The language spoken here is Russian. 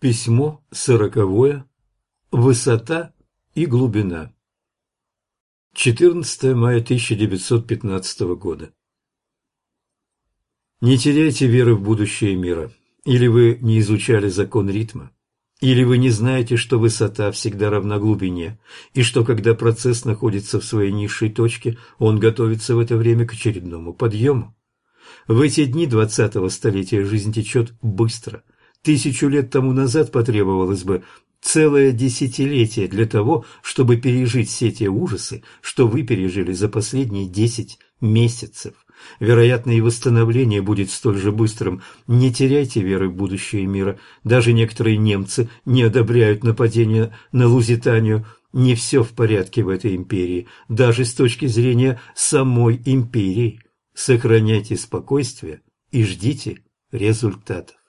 Письмо сороковое. Высота и глубина. 14 мая 1915 года. Не теряйте веры в будущее мира. Или вы не изучали закон ритма, или вы не знаете, что высота всегда равна глубине, и что когда процесс находится в своей низшей точке, он готовится в это время к очередному подъему. В эти дни двадцатого столетия жизнь течет быстро – Тысячу лет тому назад потребовалось бы целое десятилетие для того, чтобы пережить все те ужасы, что вы пережили за последние десять месяцев. Вероятно, и восстановление будет столь же быстрым. Не теряйте веры в будущее мира. Даже некоторые немцы не одобряют нападение на Лузитанию. Не все в порядке в этой империи, даже с точки зрения самой империи. Сохраняйте спокойствие и ждите результатов.